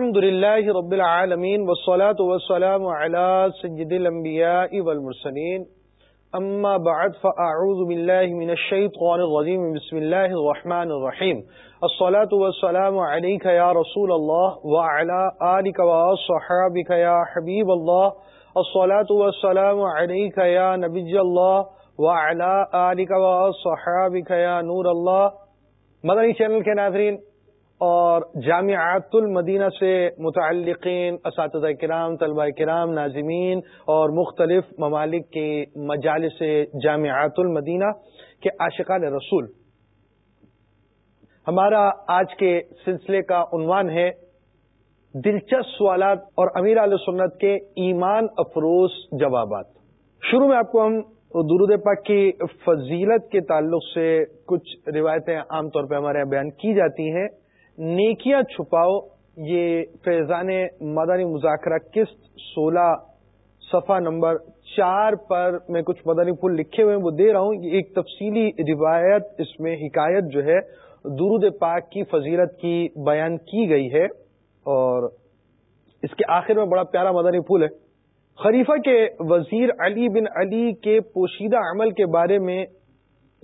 الحمد لله رب العالمين والصلاة والسلام على سيد الأنبياء والمرسلين. أما بعد، فأعوذ بالله من الشيطان الرجيم. بسم الله الرحمن الرحيم. الصلاة والسلام عليك يا رسول الله وعلى آلك وصحابك يا حبيب الله. الصلاة والسلام عليك يا نبي الله وعلى آلك وصحابك يا نور الله. مدنی چینل کے ناظرین اور جامعات المدینہ سے متعلقین، اساتذہ کرام طلبہ کرام، ناظمین اور مختلف ممالک کے مجالس جامعات المدینہ کے عاشقان رسول۔ ہمارا آج کے سلسلے کا عنوان ہے، دلچسپ سوالات اور امیر علیہ سنت کے ایمان افروز جوابات۔ شروع میں آپ کو ہم درود پاک کی فضیلت کے تعلق سے کچھ روایتیں عام طور پہ ہمارے یہاں بیان کی جاتی ہیں۔ نیکیاں چھپاؤ، یہ فیضان مدنی مذاکرہ قسط سولہ صفحہ نمبر چار پر میں کچھ مدنی پھول لکھے ہوئے وہ دے رہا ہوں۔ یہ ایک تفصیلی روایت، اس میں حکایت جو ہے، درود پاک کی فضیلت کی بیان کی گئی ہے۔ اور اس کے آخر میں بڑا پیارا مدنی پھول ہے۔ خلیفہ کے وزیر علی بن علی کے پوشیدہ عمل کے بارے میں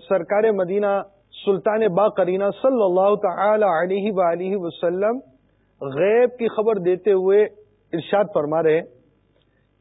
سرکار مدینہ سلطان با کرینہ صلی اللہ تعالی علیہ وآلہ وسلم غیب کی خبر دیتے ہوئے ارشاد فرما رہے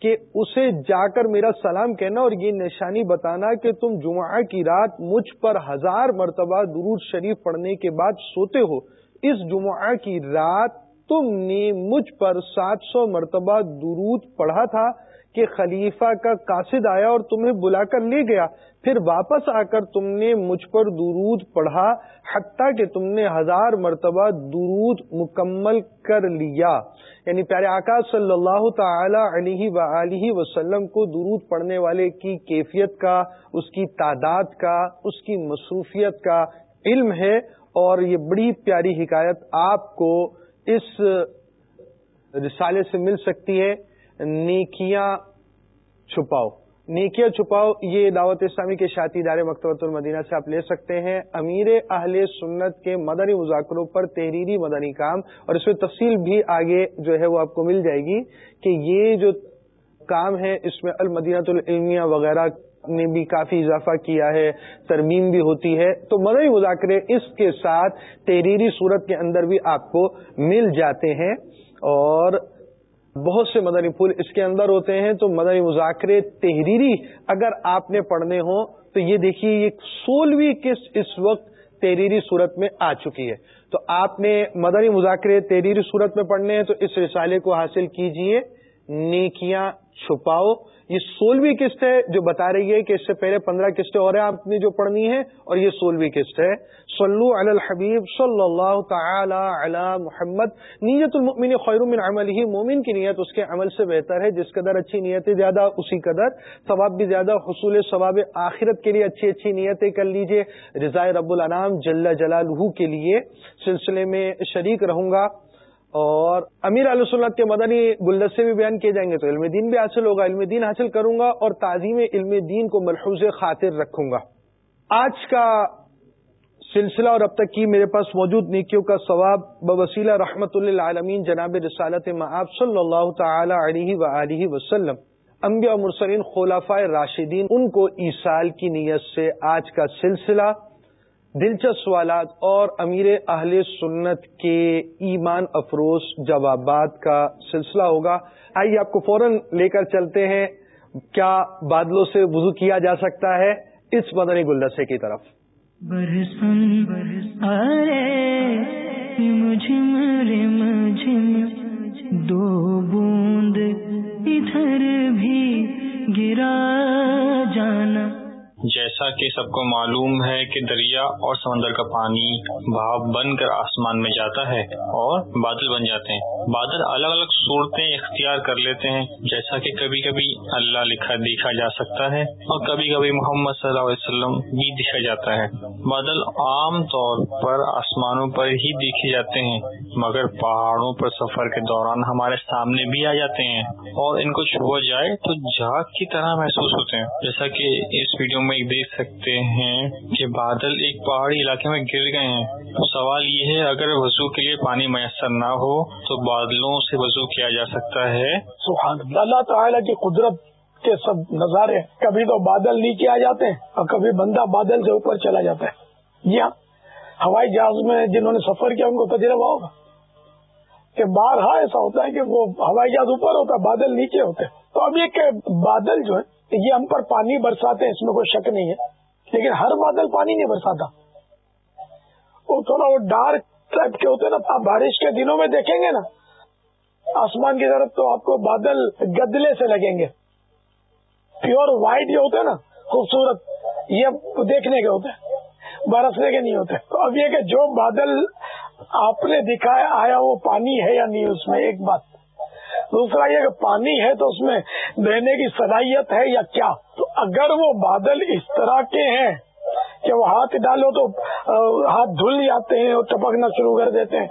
کہ اسے جا کر میرا سلام کہنا اور یہ نشانی بتانا کہ تم جمعہ کی رات مجھ پر ہزار مرتبہ درود شریف پڑھنے کے بعد سوتے ہو۔ اس جمعہ کی رات تم نے مجھ پر سات سو مرتبہ درود پڑھا تھا کہ خلیفہ کا قاصد آیا اور تمہیں بلا کر لے گیا۔ پھر واپس آ کر تم نے مجھ پر درود پڑھا، حتیٰ کہ تم نے ہزار مرتبہ درود مکمل کر لیا۔ یعنی پیارے آقا صلی اللہ تعالی علیہ و وسلم کو درود پڑھنے والے کی کیفیت کا، اس کی تعداد کا، اس کی مصروفیت کا علم ہے۔ اور یہ بڑی پیاری حکایت آپ کو اس رسالے سے مل سکتی ہے۔ نیکیاں چھپاؤ۔ نیکیاں چھپاؤ، یہ دعوت اسلامی کے شاطی ادارے مکتبۃ المدینہ سے آپ لے سکتے ہیں۔ امیر اہل سنت کے مدنی مذاکروں پر تحریری مدنی کام، اور اس میں تفصیل بھی آگے جو ہے وہ آپ کو مل جائے گی کہ یہ جو کام ہے، اس میں المدینہ العلمیہ وغیرہ نے بھی کافی اضافہ کیا ہے، ترمیم بھی ہوتی ہے۔ تو مدنی مذاکرے اس کے ساتھ تحریری صورت کے اندر بھی آپ کو مل جاتے ہیں۔ اور بہت سے مدنی پھول اس کے اندر ہوتے ہیں، تو مدنی مذاکرے تحریری اگر آپ نے پڑھنے ہوں، تو یہ دیکھیے، یہ سولہویں قسط اس وقت تحریری صورت میں آ چکی ہے۔ تو آپ نے مدنی مذاکرے تحریری صورت میں پڑھنے ہیں، تو اس رسالے کو حاصل کیجیے۔ نیکیاں چھپاؤ، یہ سولہویں قسط ہے جو بتا رہی ہے کہ اس سے پہلے پندرہ قسطیں اور ہیں، آپ نے جو پڑھنی ہے اور یہ سولہویں قسط ہے۔ صلو علی الحبیب صلی اللہ تعالی علی محمد۔ نیت المؤمن خیر من عمل مومن کی نیت اس کے عمل سے بہتر ہے، جس قدر اچھی نیتیں زیادہ، اسی قدر۔ ثواب بھی زیادہ، حصول ثواب آخرت کے لیے اچھی اچھی نیتیں کر لیجیے۔ رضاء رب الانام جل جلالہ کے لیے سلسلے میں شریک رہوں گا۔ اور امیر علیہ سنت کے مدنی گلدسے بھی بیان کیے جائیں گے تو علم دین بھی حاصل ہوگا، علم دین حاصل کروں گا اور تعظیم علم دین کو ملحوظ خاطر رکھوں گا۔ آج کا سلسلہ اور اب تک کی میرے پاس موجود نیکیوں کا ثواب بوسیلہ رحمت اللہ عالمین جناب رسالت معاب صلی اللہ تعالی علیہ و وسلم، انبیاء مرسلین خلافہ راشدین، ان کو عیسال کی نیت سے آج کا سلسلہ دلچسپ سوالات اور امیر اہل سنت کے ایمان افروز جوابات کا سلسلہ ہوگا۔ آئیے آپ کو فوراً لے کر چلتے ہیں۔ کیا بادلوں سے وضو کیا جا سکتا ہے؟ اس مدنی گلدسے کی طرف۔ دو بوند، ادھر بھی گرا جانا۔ جیسا کہ سب کو معلوم ہے کہ دریا اور سمندر کا پانی بھاپ بن کر آسمان میں جاتا ہے اور بادل بن جاتے ہیں۔ بادل الگ الگ صورتیں اختیار کر لیتے ہیں، جیسا کہ کبھی کبھی اللہ لکھا دیکھا جا سکتا ہے اور کبھی کبھی محمد صلی اللہ علیہ وسلم بھی دیکھا جاتا ہے۔ بادل عام طور پر آسمانوں پر ہی دیکھے جاتے ہیں، مگر پہاڑوں پر سفر کے دوران ہمارے سامنے بھی آ جاتے ہیں اور ان کو چھوا جائے تو جھاگ کی طرح محسوس ہوتے ہیں۔ جیسا کہ اس ویڈیو میں ایک دیکھ سکتے ہیں کہ بادل ایک پہاڑی علاقے میں گر گئے ہیں۔ سوال یہ ہے، اگر وضو کے لیے پانی میسر نہ ہو، تو بادلوں سے وضو کیا جا سکتا ہے؟ سبحان اللہ اللہ تعالیٰ کی قدرت کے سب نظارے، کبھی تو بادل نیچے آ جاتے ہیں اور کبھی بندہ بادل سے اوپر چلا جاتا ہے۔ جی ہاں ہوائی جہاز میں جنہوں نے سفر کیا، ان کو تجربہ ہوگا کہ بارہا ایسا ہوتا ہے کہ وہ ہوائی جہاز اوپر ہوتا ہے، بادل نیچے ہوتے ہیں۔ تو اب یہ کہ بادل جو ہے یہ ہم پر پانی برساتے ہیں، اس میں کوئی شک نہیں ہے۔ لیکن ہر بادل پانی نہیں برساتا۔ وہ تھوڑا وہ ڈارک ٹائپ کے ہوتے ہیں نا، آپ بارش کے دنوں میں دیکھیں گے نا، آسمان کی طرف تو آپ کو بادل گدلے سے لگیں گے۔ پیور وائٹ جو ہوتے ہیں نا، خوبصورت، یہ دیکھنے کے ہوتے ہیں، برسنے کے نہیں ہوتے۔ تو اب یہ کہ جو بادل آپ نے دکھایا، آیا وہ پانی ہے یا نہیں، اس میں ایک بات۔ دوسرا یہ کہ پانی ہے تو اس میں بہنے کی صلاحیت ہے یا کیا؟ تو اگر وہ بادل اس طرح کے ہیں کہ وہ ہاتھ ڈالو تو ہاتھ دھل جاتے ہیں اور ٹپکنا شروع کر دیتے ہیں۔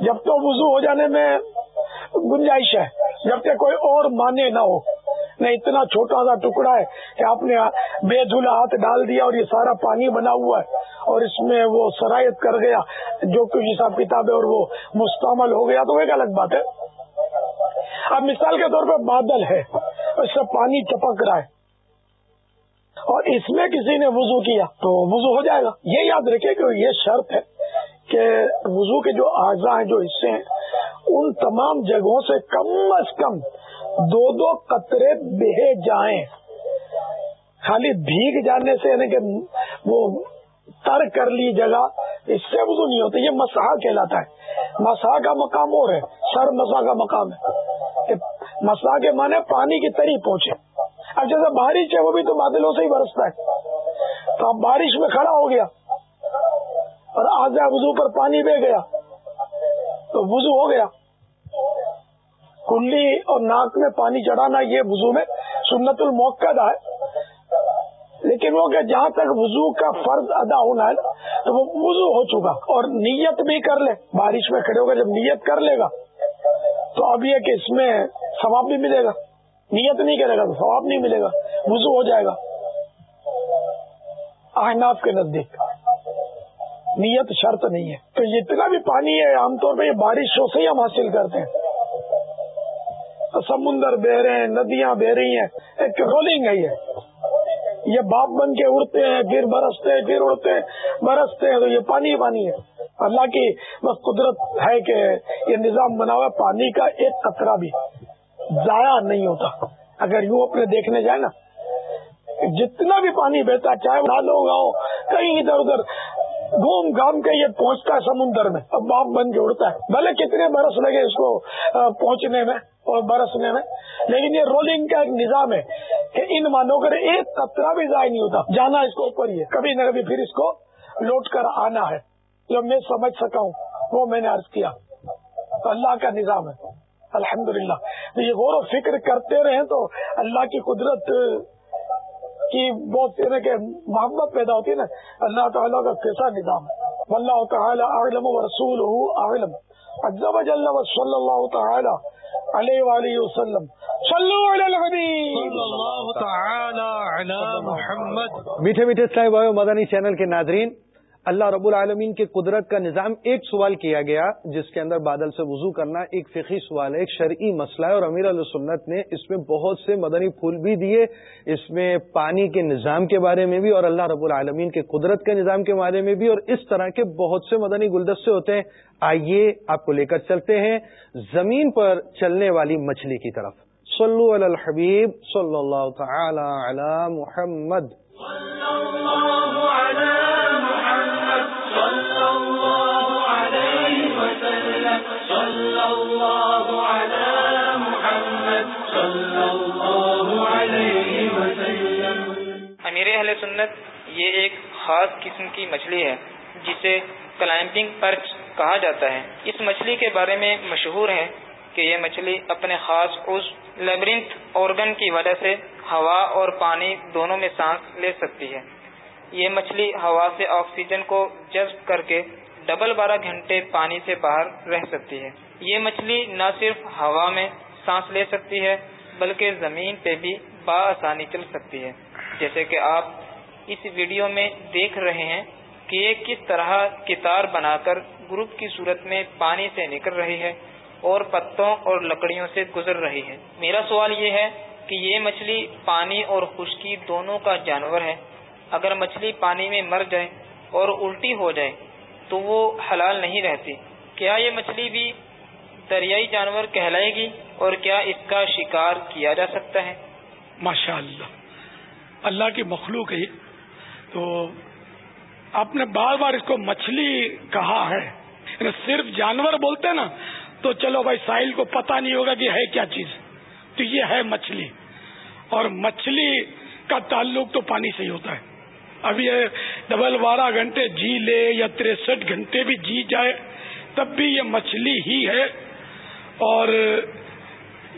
جب تو وضو ہو جانے میں گنجائش ہے، جب تک کوئی اور مانے نہ ہو۔ نہیں، اتنا چھوٹا سا ٹکڑا ہے کہ آپ نے بے دھلا ہاتھ ڈال دیا اور یہ سارا پانی بنا ہوا ہے اور اس میں وہ سرایت کر گیا، جو کچھ حساب کتاب ہے اور وہ مستعمل ہو گیا، تو ایک الگ بات ہے۔ اب مثال کے طور پہ بادل ہے، اس سے پانی چپک رہا ہے۔ اور اس میں کسی نے وضو کیا تو وضو ہو جائے گا۔ یہ یاد رکھے کہ یہ شرط ہے کہ وضو کے جو اعضاء ہیں، جو حصے ہیں، ان تمام جگہوں سے کم از کم دو دو قطرے بہے جائیں۔ خالی بھیگ جانے سے یعنی کہ وہ تر کر لی جگہ، اس سے وضو نہیں ہوتا۔ یہ مساح کہلاتا ہے۔ مساح کا مقام اور ہے سر مسا کا مقام ہے۔ مسا کے معنی پانی کی تری پہنچے۔ اب جیسے بارش ہے وہ بھی تو بادلوں سے ہی برستا ہے۔ تو اب بارش میں کھڑا ہو گیا اور آج وضو پر پانی بہ گیا۔ تو وضو ہو گیا۔ کلی اور ناک میں پانی چڑھانا یہ وضو میں سنت الموقع ہے۔ لیکن وہ کہ جہاں تک وضو کا فرض ادا ہونا ہے تو وہ وضو ہو چکا۔ اور نیت بھی کر لے۔ بارش میں کھڑے ہو کر جب نیت کر لے گا تو اب یہ کہ اس میں ثواب بھی ملے گا۔ نیت نہیں کرے گا تو ثواب نہیں ملے گا۔ وضو ہو جائے گا۔ احناف کے نزدیک۔ نیت شرط نہیں ہے۔ تو جتنا بھی پانی ہے، عام طور پہ یہ بارشوں سے ہی ہم حاصل کرتے ہیں۔ سمندر بہ رہے ہیں، ندیاں بہ رہی ہیں۔ ایک رولنگ ہے یہ۔ یہ باپ بن کے اڑتے ہیں، پھر برستے ہیں، پھر اڑتے ہیں۔ برستے ہیں تو یہ پانی پانی ہے۔ اللہ کی بس قدرت ہے کہ یہ نظام بنا ہوا پانی کا ایک قطرہ بھی۔ ضائع نہیں ہوتا۔ اگر یوں اپنے دیکھنے جائے نا، جتنا بھی پانی بہتا، چاہے نالوں گاؤں، کہیں ادھر ادھر، گھوم گھام کے یہ پہنچتا ہے سمندر میں۔ اب باپ بن کے اڑتا ہے۔ بھلے کتنے برس لگے اس کو پہنچنے میں اور برسنے میں۔ لیکن یہ رولنگ کا ایک نظام ہے کہ ان مانو کر ایک قطرہ بھی ضائع نہیں ہوتا۔ جانا اس کو اوپر ہی ہے۔ کبھی نہ کبھی پھر اس کو لوٹ کر آنا ہے۔ جو میں سمجھ سکا ہوں، وہ میں نے عرض کیا۔ اللہ کا نظام ہے۔ الحمد للہ یہ غور و فکر کرتے رہے تو اللہ کی قدرت کی بہت کہ محبت پیدا ہوتی ہے نا۔ اللہ تعالیٰ کا کیسا نظام ہے۔ واللہ تعالیٰ اعلم و رسول اعلم۔ عزب جل و صلی اللہ تعالیٰ علیہ وآلہ وسلم۔ صلو علی الحبیب۔ صلی اللہ تعالی علی محمد۔ میٹھے میٹھے اسلامی بھائی مدنی چینل کے ناظرین اللہ رب العالمین کے قدرت کا نظام ایک سوال کیا گیا، جس کے اندر بادل سے وضو کرنا ایک فقی سوال ہے، ایک شرعی مسئلہ ہے، اور امیر علیہ سنت نے اس میں بہت سے مدنی پھول بھی دیے، اس میں پانی کے نظام کے بارے میں بھی اور اللہ رب العالمین کے قدرت کے نظام کے بارے میں بھی، اور اس طرح کے بہت سے مدنی گلدستے ہوتے ہیں۔ آئیے آپ کو لے کر چلتے ہیں زمین پر چلنے والی مچھلی کی طرف۔ صلو علی الحبیب، صلی اللہ تعالی علی محمد۔ امیر اہل سنت، یہ ایک خاص قسم کی مچھلی ہے، جسے کلائمبنگ پرچ کہا جاتا ہے۔ اس مچھلی کے بارے میں مشہور ہے کہ یہ مچھلی اپنے خاص اس لیبرنتھ آرگن کی وجہ سے ہوا اور پانی دونوں میں سانس لے سکتی ہے۔ یہ مچھلی ہوا سے آکسیجن کو جذب کر کے ڈبل بارہ گھنٹے پانی سے باہر رہ سکتی ہے۔ یہ مچھلی نہ صرف ہوا میں سانس لے سکتی ہے، بلکہ زمین پہ بھی بآسانی چل سکتی ہے۔ جیسے کہ آپ اس ویڈیو میں دیکھ رہے ہیں کہ یہ کس طرح کتار بنا کر گروپ کی صورت میں پانی سے نکل رہی ہے اور پتوں اور لکڑیوں سے گزر رہی ہے۔ میرا سوال یہ ہے کہ یہ مچھلی پانی اور خشکی دونوں کا جانور ہے۔ اگر مچھلی پانی میں مر جائے اور الٹی ہو جائے تو وہ حلال نہیں رہتی۔ کیا یہ مچھلی بھی دریائی جانور کہلائے گی اور کیا اس کا شکار کیا جا سکتا ہے؟ ماشاء اللہ اللہ کی مخلوق ہے تو آپ نے بار بار اس کو مچھلی کہا ہے۔ یعنی صرف جانور بولتے ہیں نا، تو چلو بھائی ساحل کو پتا نہیں ہوگا کہ ہے کیا چیز۔ تو یہ ہے مچھلی۔ اور مچھلی کا تعلق تو پانی سے ہی ہوتا ہے۔ اب یہ ڈبل بارہ گھنٹے جی لے یا تریسٹھ گھنٹے بھی جی جائے، تب بھی یہ مچھلی ہی ہے اور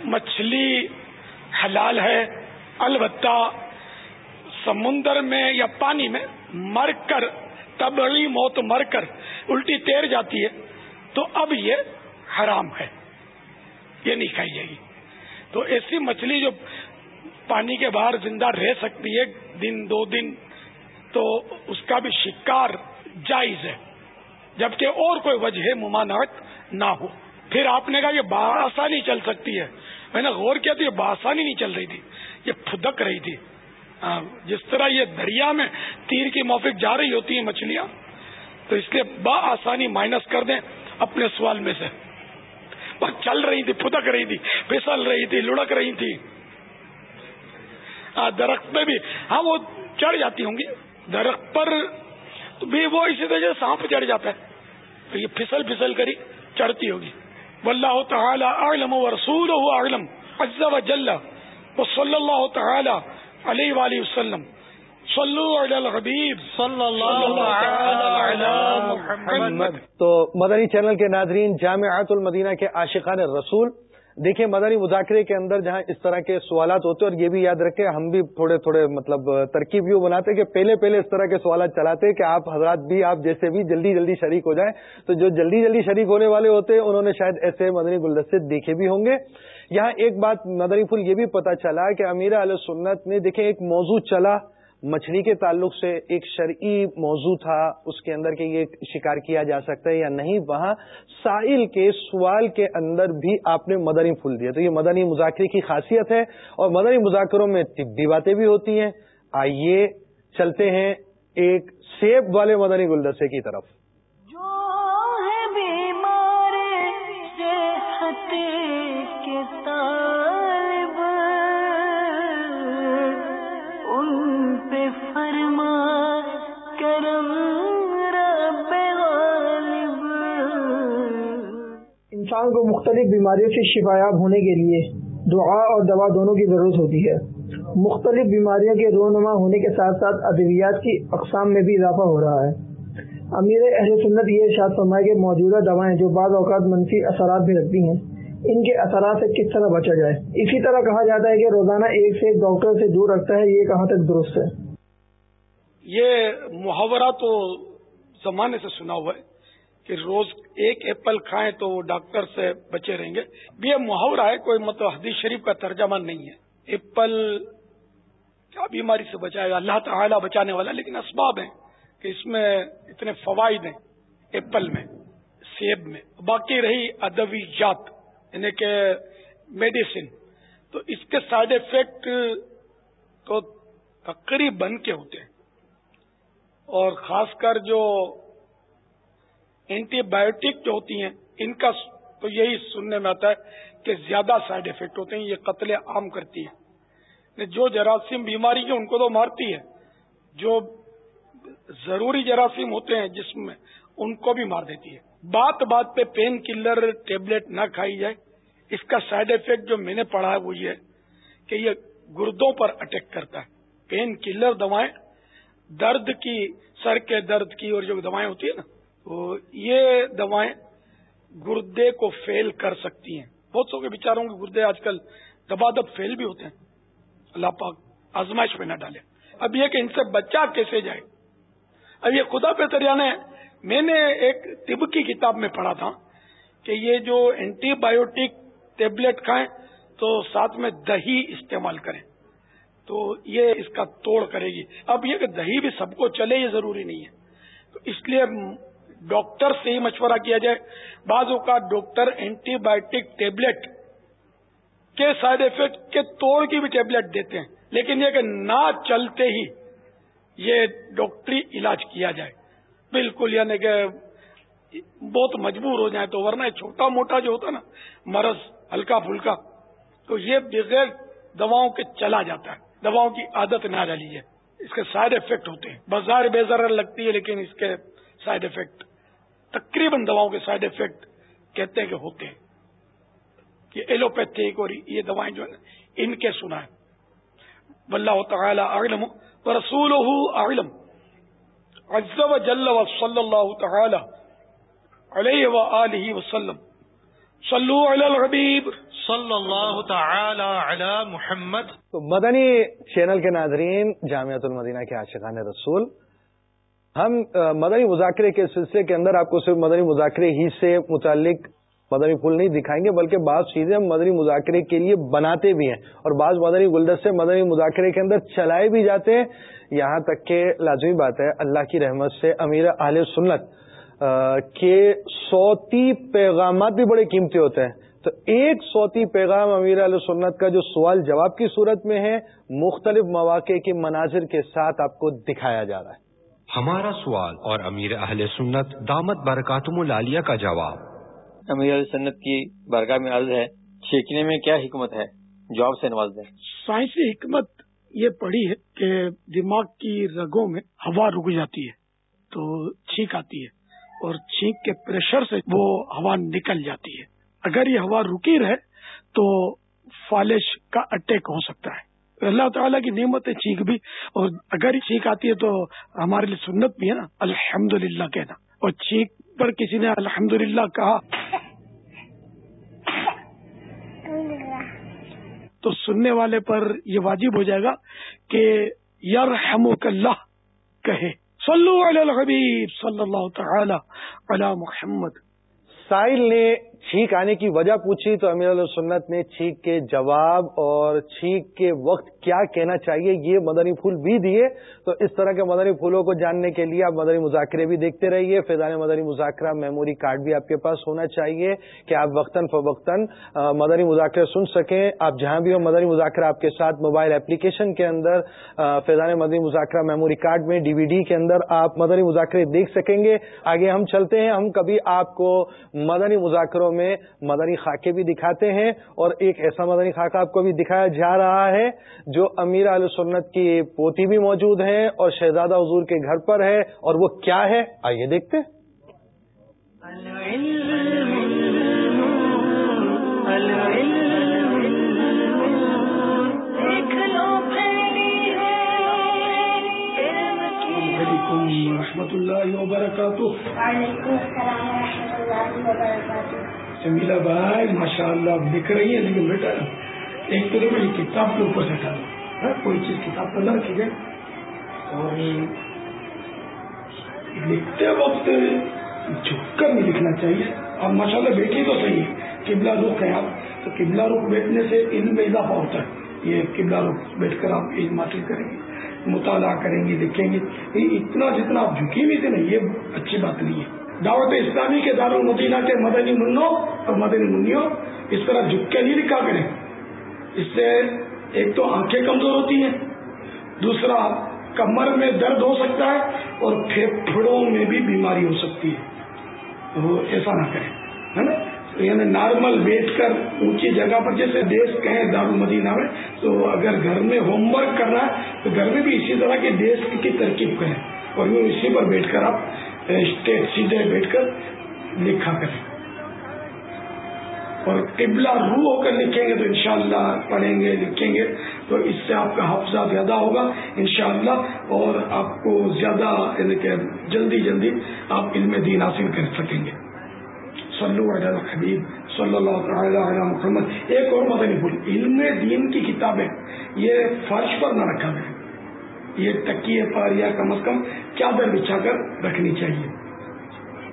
مچھلی حلال ہے۔ البتہ سمندر میں یا پانی میں مر کر، تبڑی موت مر کر الٹی تیر جاتی ہے، تو اب یہ حرام ہے، یہ نہیں کھائی جائے گی۔ تو ایسی مچھلی جو پانی کے باہر زندہ رہ سکتی ہے، دن دو دن تو اس کا بھی شکار جائز ہے، جبکہ اور کوئی وجہ ممانعت نہ ہو۔ پھر آپ نے کہا یہ بآسانی چل سکتی ہے۔ میں نے غور کیا تو یہ بآسانی نہیں چل رہی تھی، یہ پھدک رہی تھی۔ جس طرح یہ دریا میں تیر کی موفق جا رہی ہوتی ہیں مچھلیاں، تو اس لیے بآسانی مائنس کر دیں اپنے سوال میں سے۔ بس چل رہی تھی، پھدک رہی تھی، پھسل رہی تھی، لڑک رہی تھی۔ درخت پہ بھی ہاں وہ چڑھ جاتی ہوں گی۔ درخت پر بھی وہ اسی طرح سے سانپ چڑھ جاتا ہے۔ تو یہ پھسل پھسل کری چڑھتی ہوگی۔ واللہ تعالی اعلم ورسولہ اعلم عز و جل وصلی اللہ تعالی علیہ وآلہ وسلم۔ صلو علی الحبیب۔ صلی اللہ محمد۔ تو مدنی چینل کے ناظرین جامعات المدینہ کے عاشقان رسول دیکھیں مدنی مذاکرے کے اندر جہاں اس طرح کے سوالات ہوتے اور یہ بھی یاد رکھیں، ہم بھی تھوڑے تھوڑے مطلب ترکیب یوں بناتے کہ پہلے پہلے اس طرح کے سوالات چلاتے کہ آپ حضرات بھی، آپ جیسے بھی جلدی جلدی شریک ہو جائیں۔ تو جو جلدی جلدی شریک ہونے والے ہوتے ہیں، انہوں نے شاید ایسے مدنی گلدستے دیکھے بھی ہوں گے۔ یہاں ایک بات مدنی پھول یہ بھی پتا چلا کہ امیر علیہ سنت نے دیکھیں، ایک موضوع چلا۔ مچھلی کے تعلق سے ایک شرعی موضوع تھا اس کے اندر کہ یہ شکار کیا جا سکتا ہے یا نہیں، وہاں سائل کے سوال کے اندر بھی آپ نے مدنی پھول دیا۔ تو یہ مدنی مذاکرے کی خاصیت ہے اور مدنی مذاکروں میں طبی باتیں بھی ہوتی ہیں۔ آئیے چلتے ہیں ایک سیب والے مدنی گلدسے کی طرف۔ انسان کو مختلف بیماریوں سے شفایاب ہونے کے لیے دعا اور دوا دونوں کی ضرورت ہوتی ہے۔ مختلف بیماریوں کے رونما ہونے کے ساتھ ساتھ ادویات کی اقسام میں بھی اضافہ ہو رہا ہے۔ امیر اہل سنت یہ ارشاد فرمائے کہ موجودہ دوائیں جو بعض اوقات منفی اثرات بھی رکھتی ہیں، ان کے اثرات سے کس طرح بچا جائے؟ اسی طرح کہا جاتا ہے کہ روزانہ ایک سے ایک ڈاکٹر سے دور رکھتا ہے، یہ کہاں تک درست ہے؟ یہ محاورہ تو زمانے سے سنا ہوا ہے۔ کہ روز ایک ایپل کھائیں تو وہ ڈاکٹر سے بچے رہیں گے۔ یہ محاورہ ہے کوئی مطلب حدیث شریف کا ترجمہ نہیں ہے۔ ایپل کیا بیماری سے بچائے گا؟ اللہ تعالیٰ بچانے والا، لیکن اسباب ہیں کہ اس میں اتنے فوائد ہیں ایپل میں، سیب میں۔ باقی رہی ادویات یعنی کہ میڈیسن۔ تو اس کے سائڈ افیکٹ تو تقریب بن کے ہوتے ہیں۔ اور خاص کر جو اینٹی بایوٹک جو ہوتی ہیں، ان کا تو یہی سننے میں آتا ہے کہ زیادہ سائڈ افیکٹ ہوتے ہیں، یہ قتل عام کرتی ہے یعنی جو جراثیم بیماری کی ان کو تو مارتی ہے جو ضروری جراثیم ہوتے ہیں، جسم میں، ان کو بھی مار دیتی ہے بات بات پہ پین کلر ٹیبلٹ نہ کھائی جائے، اس کا سائڈ افیکٹ جو میں نے پڑھا ہے، وہ یہ کہ یہ گردوں پر اٹیک کرتا ہے۔ پین کلر دوائیں، درد کی، سر کے درد کی اور جو دوائیں ہوتی ہیں نا تو یہ دوائیں گردے کو فیل کر سکتی ہیں۔ بہت سو کے بیچاروں کے گردے آج کل دبا دب فیل بھی ہوتے ہیں۔ اللہ پاک آزمائش پہ نہ ڈالے۔ اب یہ کہ ان سے بچہ کیسے جائے؟ اب یہ خدا پہ نے میں نے ایک طب کی کتاب میں پڑھا تھا کہ یہ جو اینٹی بایوٹک ٹیبلٹ کھائیں تو ساتھ میں دہی استعمال کریں۔ تو یہ اس کا توڑ کرے گی۔ اب یہ کہ دہی بھی سب کو چلے یہ ضروری نہیں ہے۔ تو اس لیے ڈاکٹر سے ہی مشورہ کیا جائے۔ بعض اوقات ڈاکٹر اینٹی بایوٹک ٹیبلٹ کے سائڈ افیکٹ کے توڑ کی بھی ٹیبلٹ دیتے ہیں، لیکن یہ کہ نہ چلتے ہی یہ ڈاکٹری علاج کیا جائے۔ بالکل یعنی کہ بہت مجبور ہو جائے تو، ورنہ چھوٹا موٹا جو ہوتا نا، مرض ہلکا پھلکا، تو یہ بغیر دواؤں کے چلا جاتا ہے۔ دواؤں کی عادت نہ ڈالی ہے۔ اس کے سائڈ افیکٹ ہوتے ہیں۔ بازار بے ذرا لگتی ہے، لیکن اس کے سائڈ افیکٹ تقریباً دواؤں کے سائڈ افیکٹ کہتے ہیں کہ ہوتے ہیں۔ یہ ایلوپیتھک اور یہ دوائیں جو ہیں ان کے سنا ہے۔ واللہ تعالی اعلم ورسوله اعلم۔ عز وجل وصلی اللہ تعالی علیہ وآلہ وسلم۔ صلو علی الحبیب۔ صلی اللہ تعالی علی محمد۔ تو مدنی چینل کے ناظرین جامعت المدینہ کے عاشقان رسول ہم مدنی مذاکرے کے سلسلے کے اندر آپ کو صرف مدنی مذاکرے ہی سے متعلق مدنی پھول نہیں دکھائیں گے، بلکہ بعض چیزیں ہم مدنی مذاکرے کے لیے بناتے بھی ہیں۔ اور بعض مدنی گلدستے مدنی مذاکرے کے اندر چلائے بھی جاتے ہیں۔ یہاں تک کہ لازمی بات ہے، اللہ کی رحمت سے امیر اہل سنت کے سوتی پیغامات بھی بڑے قیمتی ہوتے ہیں۔ تو ایک سوتی پیغام امیر علیہ سنت کا جو سوال جواب کی صورت میں ہے، مختلف مواقع کے مناظر کے ساتھ آپ کو دکھایا جا رہا ہے۔ ہمارا سوال اور امیر اہل سنت دامت برکاتم العالیہ کا جواب۔ امیر سنت کی برگاہ میں عرض ہے چھینکنے میں کیا حکمت ہے؟ جواب سے نواز دیں۔ سائنسی حکمت یہ پڑی ہے کہ دماغ کی رگوں میں ہوا رک جاتی ہے تو چھینک آتی ہے اور چھینک کے پریشر سے وہ ہوا نکل جاتی ہے۔ اگر یہ ہوا رکی رہے تو فالش کا اٹیک ہو سکتا ہے۔ اللہ تعالیٰ کی نعمت ہے چھینک بھی اور اگر چھینک آتی ہے تو ہمارے لیے سنت بھی ہے نا۔ الحمد للہ کہنا۔ اور چھینک پر کسی نے الحمد کہا تو سننے والے پر یہ واجب ہو جائے گا کہ یار اللہ کہے۔ صلو علی الحبیب صلی اللہ تعالی علی محمد۔ سائل نے چھینک آنے کی وجہ پوچھی تو امیر علیہ سنت نے چھینک کے جواب اور چھینک کے وقت کیا کہنا چاہیے یہ مدنی پھول بھی دیے۔ تو اس طرح کے مدنی پھولوں کو جاننے کے لیے آپ مدنی مذاکرے بھی دیکھتے رہیے۔ فیضان مدنی مذاکرہ میموری کارڈ بھی آپ کے پاس ہونا چاہیے کہ آپ وقتاً فوقتاً مدنی مذاکرے سن سکیں۔ آپ جہاں بھی ہو مدنی مذاکرہ آپ کے ساتھ موبائل اپلیکیشن کے اندر فیضان مدنی مذاکرہ میموری کارڈ میں ڈی وی ڈی کے اندر آپ مدنی مذاکرے دیکھ سکیں گے۔ آگے ہم چلتے ہیں۔ ہم کبھی آپ کو مدنی مذاکروں میں مدنی خاکے بھی دکھاتے ہیں اور ایک ایسا مدنی خاکہ آپ کو بھی دکھایا جا رہا ہے جو امیر علیہ سنت کی پوتی بھی موجود ہیں اور شہزادہ حضور کے گھر پر ہے اور وہ کیا ہے؟ آئیے دیکھتے رحمۃ اللہ وبرکاتہ۔ جمیلا بھائی ماشاء اللہ لکھ رہی ہے لیکن بیٹا، ایک تو دیکھو، یہ کتاب کے اوپر سے ہٹا دو ہاں، کوئی چیز کتاب پر نہ رکھی گئے اور لکھتے وقت جھک کر نہیں لکھنا چاہیے۔ اور ماشاء اللہ بیٹھی تو صحیح ہے۔ قبلہ رخ ہے آپ تو قبلہ رخ بیٹھنے سے علم میں اضافہ ہوتا ہے۔ یہ قبلہ رخ بیٹھ کر آپ علم حاصل کریں گے، مطالعہ کریں گے، لکھیں گے۔ اتنا جتنا آپ جھکی ہوئی تھے نا، یہ اچھی بات نہیں ہے۔ دعوت اسلامی کے دار المدینہ کے مدنی منوں اور مدنی منوں اس طرح جھک کے نہیں لکھا کریں۔ اس سے ایک تو آنکھیں کمزور ہوتی ہیں، دوسرا کمر میں درد ہو سکتا ہے اور پھیپھڑوں میں بھی بیماری ہو سکتی ہے۔ تو ایسا نہ کریں، ہے نا؟ یعنی نارمل بیٹھ کر اونچی جگہ پر جیسے دیش کہیں دار المدینہ میں، تو اگر گھر میں ہوم ورک کرنا ہے تو گھر میں بھی اسی طرح کے دیش کی ترکیب کریں۔ اور وہ اسی پر بیٹھ کر آپ اسٹیٹ سیدھے بیٹھ کر لکھا کریں۔ اور قبلہ رو ہو کر لکھیں گے تو انشاءاللہ پڑھیں گے، لکھیں گے۔ تو اس سے آپ کا حفظہ زیادہ ہوگا انشاءاللہ اور آپ کو زیادہ یعنی کہ جلدی جلدی آپ علم دین حاصل کر سکیں گے۔ صلو علی الحبیب صلی اللہ تعالی علی محمد۔ ایک اور مدنی بھول، علم دین کی کتابیں، یہ فرش پر نہ رکھا گیا یہ تکیے پر یا کم از کم چادر بچھا کر رکھنی چاہیے۔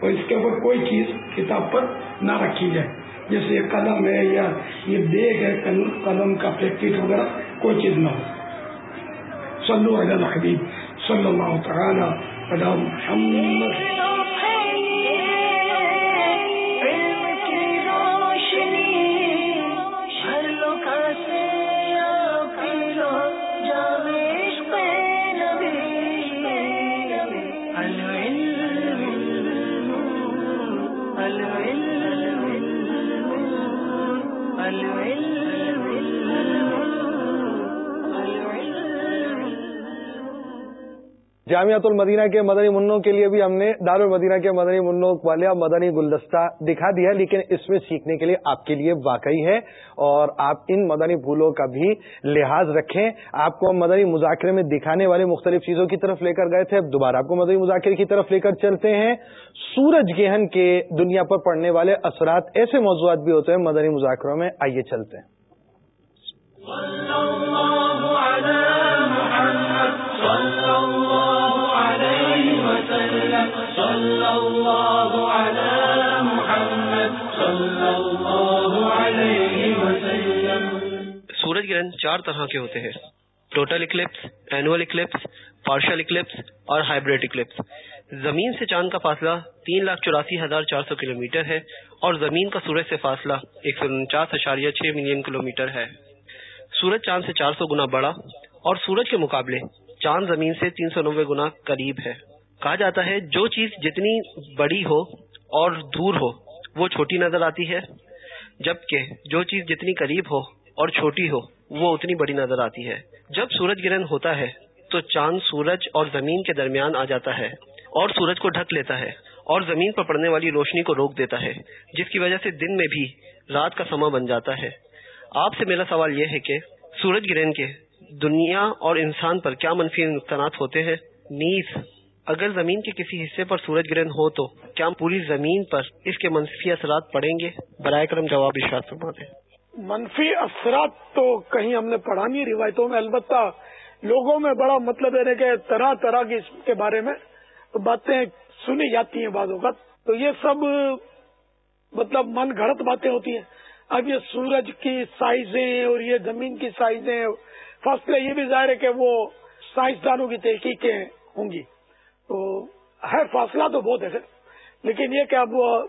اور اس کے اوپر کوئی چیز کتاب پر نہ رکھی جائے۔ جیسے یہ قلم ہے یا یہ بیگ ہے، قلم کا پیکٹ وغیرہ، کوئی چیز نہ ہو۔ صلو علی الحبیب، صلی اللہ تعالی علی محمد۔ جامعت المدینہ کے مدنی منوں کے لیے بھی ہم نے دار المدینہ کے مدنی منوں والیا مدنی گلدستہ دکھا دیا لیکن اس میں سیکھنے کے لیے آپ کے لیے واقعی ہے اور آپ ان مدنی پھولوں کا بھی لحاظ رکھیں۔ آپ کو ہم مدنی مذاکرے میں دکھانے والے مختلف چیزوں کی طرف لے کر گئے تھے اب دوبارہ آپ کو مدنی مذاکرے کی طرف لے کر چلتے ہیں۔ سورج گہن کے دنیا پر پڑنے والے اثرات ایسے موضوعات بھی ہوتے ہیں مدنی مذاکروں میں، آئیے چلتے ہیں۔ سورج چار طرح کے ہوتے ہیں۔ Total eclipse annual eclipse partial eclipse اور ہائیبریڈ اکلپس زمین سے چاند کا فاصلہ تین لاکھ چوراسی ہزار چار سو کلو میٹر ہے اور زمین کا سورج سے فاصلہ ایک سو انچاس اشاریہ چھ ملین کلو میٹر ہے۔ سورج چاند سے چار سو گنا بڑا اور سورج کے مقابلے چاند زمین سے تین سو نوے گنا قریب ہے۔ کہا جاتا ہے جو چیز جتنی بڑی ہو اور دور ہو، وہ چھوٹی نظر آتی ہے، جبکہ جو چیز جتنی قریب ہو اور چھوٹی ہو وہ اتنی بڑی نظر آتی ہے۔ جب سورج گرہن ہوتا ہے، تو چاند سورج اور زمین کے درمیان آ جاتا ہے اور سورج کو ڈھک لیتا ہے اور زمین پر پڑنے والی روشنی کو روک دیتا ہے، جس کی وجہ سے دن میں بھی رات کا سما بن جاتا ہے۔ آپ سے میرا سوال یہ ہے کہ سورج گرہن کے دنیا اور انسان پر کیا منفی نقصانات ہوتے ہیں؟ نیز، اگر زمین کے کسی حصے پر سورج گرہن ہو تو کیا پوری زمین پر اس کے منفی اثرات پڑیں گے؟ برائے کرم جواب اشاعت فرما دیں منفی اثرات تو کہیں ہم نے پڑھا نہیں، روایتوں میں، البتہ لوگوں میں بڑا مطلب ہے کہ طرح طرح کی اس کے بارے میں باتیں سنی جاتی ہیں بعض اوقات۔ تو یہ سب مطلب من گھڑت باتیں ہوتی ہیں۔ اب یہ سورج کی سائزیں اور یہ زمین کی سائزیں، فاصلے، یہ بھی ظاہر ہے کہ وہ سائنسدانوں کی تحقیقیں ہوں گی۔ تو ہے، فاصلہ تو بہت ہے، لیکن یہ کہ اب وہ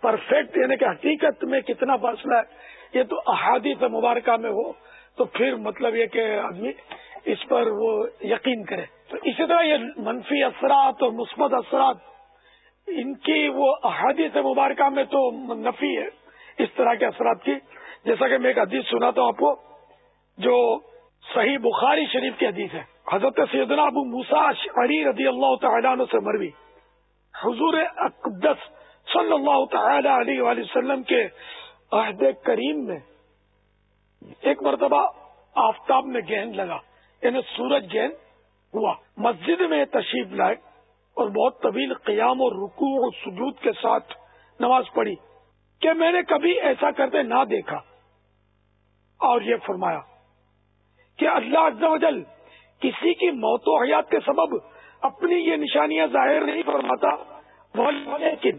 پرفیکٹ یعنی کہ حقیقت میں کتنا فاصلہ ہے یہ تو احادیث مبارکہ میں ہو، تو پھر مطلب یہ کہ آدمی اس پر وہ یقین کرے۔ تو اسی طرح یہ منفی اثرات اور مثبت اثرات، ان کی وہ احادیث مبارکہ میں تو نفی ہے، اس طرح کے اثرات کی۔ جیسا کہ میں ایک حدیث سناتا ہوں آپ کو، جو صحیح بخاری شریف کی حدیث ہے۔ حضرت سیدنا ابو موسا علی رضی اللہ تعالیٰ عنہ سے مروی۔ حضور اقدس صلی اللہ تعالی علیہ وآلہ وسلم کے عہد کریم میں ایک مرتبہ آفتاب میں گہن لگا یعنی سورج گہن ہوا۔ مسجد میں تشریف لائے اور بہت طویل قیام اور رکوع اور سجود کے ساتھ نماز پڑھی کہ میں نے کبھی ایسا کرتے نہ دیکھا۔ اور یہ فرمایا کہ اللہ عز و جل کسی کی موت و حیات کے سبب اپنی یہ نشانیاں ظاہر نہیں فرماتا لیکن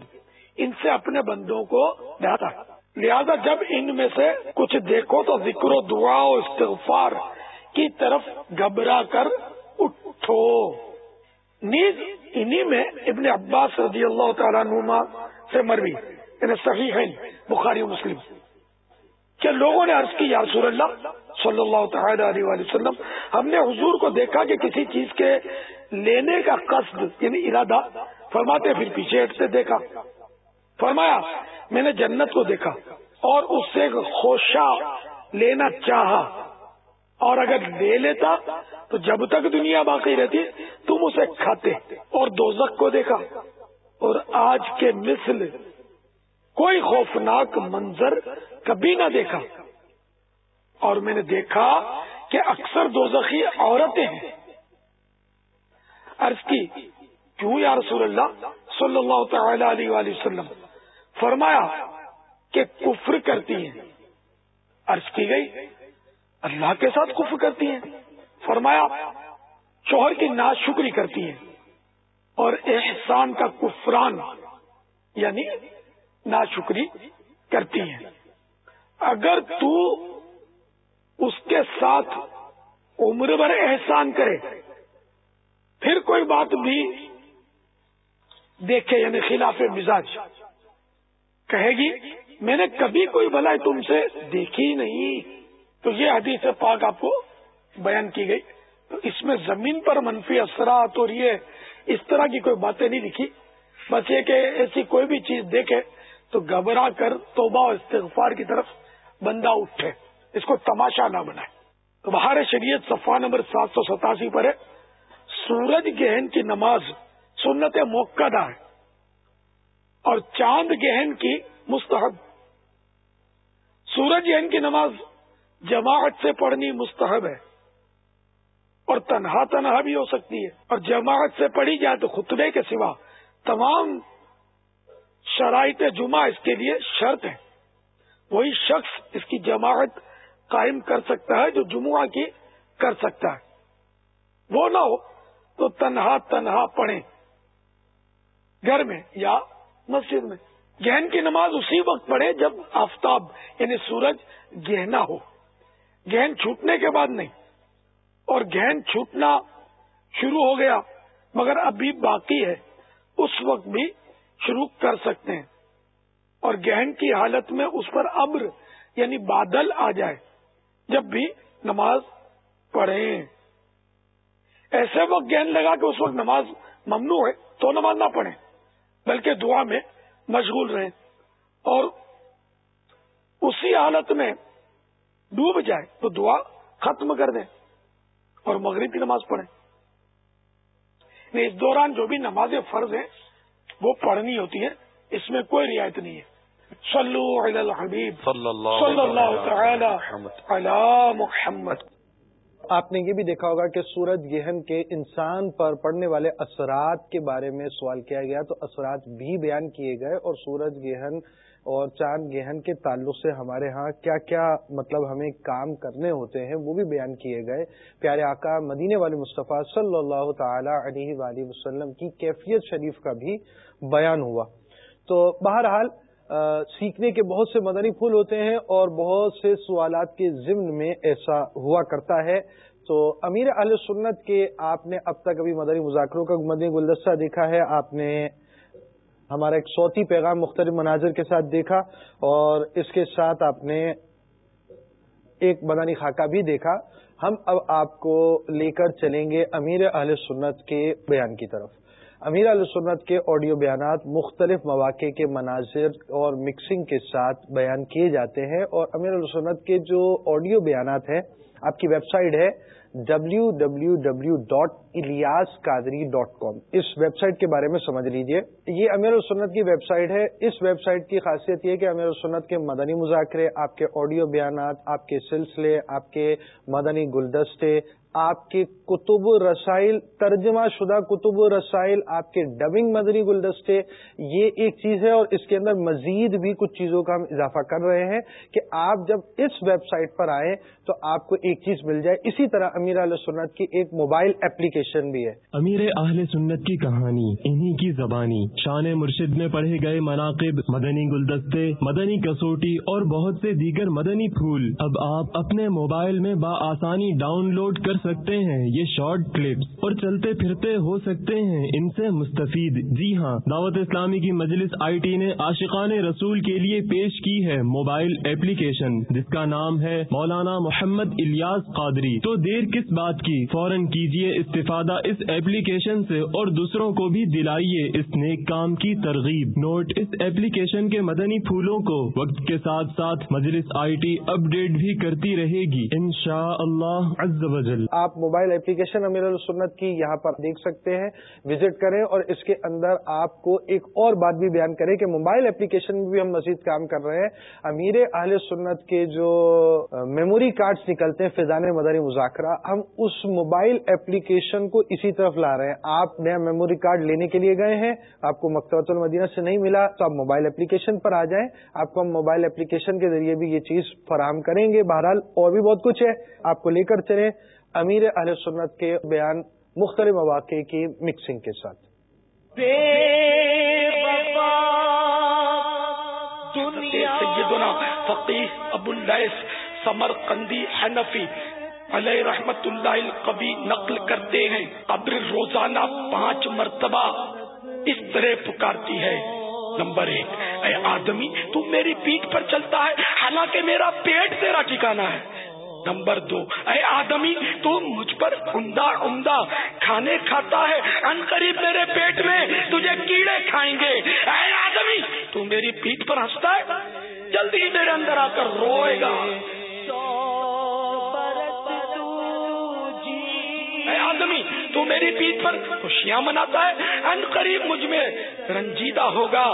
ان سے اپنے بندوں کو ڈراتا۔ لہذا جب ان میں سے کچھ دیکھو تو ذکر و دعا و استغفار کی طرف گھبرا کر اٹھو۔ نیز انہی میں ابن عباس رضی اللہ تعالیٰ نما سے مروی یعنی صحیح ہے بخاری مسلم۔ کیا لوگوں نے عرض کی، یا رسول اللہ، صلی اللہ تعالی علیہ وسلم، ہم نے حضور کو دیکھا کہ کسی چیز کے لینے کا قصد یعنی ارادہ، فرماتے پھر پیچھے ہٹتے دیکھا۔ فرمایا، میں نے جنت کو دیکھا اور اس سے خوشا لینا چاہا۔ اور اگر لے لیتا تو جب تک دنیا باقی رہتی، تم اسے کھاتے اور دوزک کو دیکھا۔ اور آج کے مثل، کوئی خوفناک منظر کبھی نہ دیکھا۔ اور میں نے دیکھا کہ اکثر دو عورتیں ہیں۔ عرض کی، کیوں یا رسول اللہ صلی اللہ تعالی علیہ وآلہ وسلم؟ فرمایا کہ کفر کرتی ہیں۔ عرض کی گئی، اللہ کے ساتھ کفر کرتی ہیں۔ فرمایا، شوہر کی ناشکری کرتی ہیں۔ اور احسان کا کفران یعنی ناشکری کرتی ہیں۔ اگر تو اس کے ساتھ عمر بھر احسان کرے، پھر کوئی بات بھی دیکھے یعنی خلاف مزاج۔ کہے گی، میں نے کبھی کوئی بلائی تم سے دیکھی نہیں. تو یہ حدیث پاک آپ کو بیان کی گئی۔ تو اس میں زمین پر منفی اثرات اور یہ اس طرح کی کوئی باتیں نہیں لکھی۔ بس یہ کہ ایسی کوئی بھی چیز دیکھے تو گھبرا کر توبہ و استغفار کی طرف بندہ اٹھے۔ اس کو تماشا نہ بنائے۔ تو بہار شریعت صفحہ نمبر سات سو ستاسی پر ہے۔ سورج گہن کی نماز سنت موقع ہے۔ اور چاند گہن کی مستحب۔ سورج گہن کی نماز جماعت سے پڑھنی مستحب ہے۔ اور تنہا تنہا بھی ہو سکتی ہے۔ اور جماعت سے پڑھی جائے تو خطبے کے سوا تمام شرائط جمعہ اس کے لیے شرط ہے وہی شخص اس کی جماعت قائم کر سکتا ہے جو جمعہ کی کر سکتا ہے۔ وہ نہ ہو تو تنہا تنہا پڑھیں۔ گھر میں یا مسجد میں۔ گہن کی نماز اسی وقت پڑھے جب آفتاب یعنی سورج گہنا ہو۔ گہن چھوٹنے کے بعد نہیں۔ اور گہن چھوٹنا شروع ہو گیا، مگر ابھی باقی ہے۔ اس وقت بھی شروع کر سکتے ہیں۔ اور گہن کی حالت میں اس پر ابر یعنی بادل آ جائے جب بھی نماز پڑھیں۔ ایسے وقت گہن لگا کہ اس وقت نماز ممنوع ہے، تو نماز نہ پڑھیں۔ بلکہ دعا میں مشغول رہیں اور اسی حالت میں ڈوب جائے تو دعا ختم کر دیں اور مغرب کی نماز پڑھیں۔ اس دوران جو بھی نماز فرض ہیں وہ پڑھنی ہوتی ہے اس میں کوئی رعایت نہیں ہے۔ صلو علی الحبیب۔ صلی اللہ تعالی علی محمد۔ آپ نے یہ بھی دیکھا ہوگا کہ سورج گہن کے انسان پر پڑنے والے اثرات کے بارے میں سوال کیا گیا تو اثرات بھی بیان کیے گئے اور سورج گہن اور چاند گہن کے تعلق سے ہمارے ہاں کیا کیا مطلب ہمیں کام کرنے ہوتے ہیں وہ بھی بیان کیے گئے۔ پیارے آقا مدینے والے مصطفیٰ صلی اللہ تعالی علیہ وآلہ وسلم کی کیفیت شریف کا بھی بیان ہوا۔ تو بہرحال سیکھنے کے بہت سے مدنی پھول ہوتے ہیں اور بہت سے سوالات کے ضمن میں ایسا ہوا کرتا ہے۔ تو امیر علیہ سنت کے آپ نے اب تک ابھی مدنی مذاکروں کا مدنی گلدستہ دیکھا ہے۔ آپ نے ہمارا ایک صوتی پیغام مختلف مناظر کے ساتھ دیکھا اور اس کے ساتھ آپ نے ایک مدنی خاکہ بھی دیکھا۔ ہم اب آپ کو لے کر چلیں گے امیر اہل سنت کے بیان کی طرف۔ امیر سنت کے آڈیو بیانات مختلف مواقع کے مناظر اور مکسنگ کے ساتھ بیان کیے جاتے ہیں اور امیر علیہ سنت کے جو آڈیو بیانات ہیں، آپ کی ویب سائٹ ہے W W W dot Ilyas Qadri dot com اس ویب سائٹ کے بارے میں سمجھ لیجیے۔ یہ امیر السنت کی ویب سائٹ ہے۔ اس ویب سائٹ کی خاصیت یہ کہ امیر السنت کے مدنی مذاکرے، آپ کے آڈیو بیانات، آپ کے سلسلے، آپ کے مدنی گلدستے آپ کے کتب رسائل، ترجمہ شدہ کتب رسائل آپ کے ڈبنگ مدنی گلدستے، یہ ایک چیز ہے اور اس کے اندر مزید بھی کچھ چیزوں کا ہم اضافہ کر رہے ہیں کہ آپ جب اس ویب سائٹ پر آئیں تو آپ کو ایک چیز مل جائے۔ اسی طرح امیر علیہ سنت کی ایک موبائل اپلیکیشن بھی ہے۔ امیر اہل سنت کی کہانی، انہی کی زبانی۔ شان مرشد میں پڑھے گئے مناقب، مدنی گلدستے، مدنی کسوٹی اور بہت سے دیگر مدنی پھول۔ اب آپ اپنے موبائل میں بآسانی ڈاؤن لوڈ کر سکتے ہیں، یہ شارٹ کلپس اور چلتے پھرتے ہو سکتے ہیں، ان سے مستفید۔ جی ہاں دعوت اسلامی کی مجلس آئی ٹی نے عاشقان رسول کے لیے پیش کی ہے موبائل ایپلیکیشن جس کا نام ہے مولانا محمد الیاس قادری۔ تو دیر کس بات کی؟ فوراً کیجیے استفادہ اس ایپلیکیشن سے اور دوسروں کو بھی دلائیے اس نیک کام کی ترغیب۔ نوٹ، اس ایپلیکیشن کے مدنی پھولوں کو وقت کے ساتھ ساتھ مجلس آئی ٹی اپ ڈیٹ بھی کرتی رہے گی۔ ان شاء اللہ آپ موبائل اپلیکیشن امیر السنت کی یہاں پر دیکھ سکتے ہیں، وزٹ کریں اور اس کے اندر آپ کو ایک اور بات بھی بیان کریں کہ موبائل اپلیکیشن میں بھی ہم مزید کام کر رہے ہیں۔ امیر اہل سنت کے جو میموری کارڈز نکلتے ہیں فضان مدنی مذاکرہ، ہم اس موبائل اپلیکیشن کو اسی طرف لا رہے ہیں۔ آپ نیا میموری کارڈ لینے کے لیے گئے ہیں، آپ کو مکتبۃ المدینہ سے نہیں ملا، تو آپ موبائل اپلیکیشن پر آ جائیں۔ آپ کو ہم موبائل اپلیکیشن کے ذریعے بھی یہ چیز فراہم کریں گے۔ بہرحال اور بھی بہت کچھ ہے، آپ کو لے کر چلیں۔ امیر اہل سنت کے بیان مختلف مواقع کی مکسنگ کے ساتھ۔ سیدنا فقیح ابو اللیس سمر قندی حنفی علیہ رحمت اللہ القبی نقل کرتے ہیں۔ قبر روزانہ پانچ مرتبہ اس طرح پکارتی ہے۔ نمبر ایک اے آدمی تو میری پیٹ پر چلتا ہے۔ حالانکہ میرا پیٹ تیرا ٹھکانا ہے۔ نمبر دو اے آدمی، تو مجھ پر عمدہ عمدہ کھانے کھاتا ہے۔ ان قریب میرے پیٹ میں تجھے کیڑے کھائیں گے۔ اے آدمی، تو میری پیٹ پر ہنستا ہے۔ جلدی میرے اندر آ کر روئے گا۔ اے آدمی، تو میری پیٹ پر خوشیاں مناتا ہے۔ ان قریب مجھ میں رنجیدہ ہوگا۔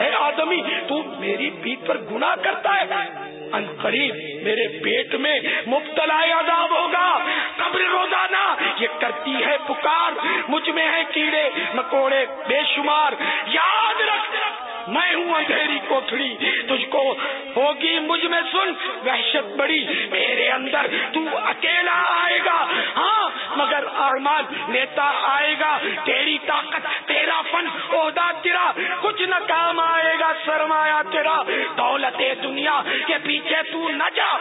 اے آدمی، تو میری پیٹ پر گناہ کرتا ہے۔ ان قریب میرے پیٹ میں مبتلا عذاب ہوگا۔ قبر روزانہ یہ کرتی ہے پکار۔ مجھ میں ہے کیڑے، مکوڑے بے شمار۔ یاد رکھ، میں ہوں اندھیری کوٹڑی تجھ کو ہوگی مجھ میں سن، وحشت بڑی۔ میرے اندر تو اکیلا مگر ارمان نیتا آئے گا، تیری طاقت، تیرا فن عہدہ تیرا، کچھ نہ کام آئے گا، سرمایہ تیرا، دولت دنیا کے پیچھے تو نہ جا۔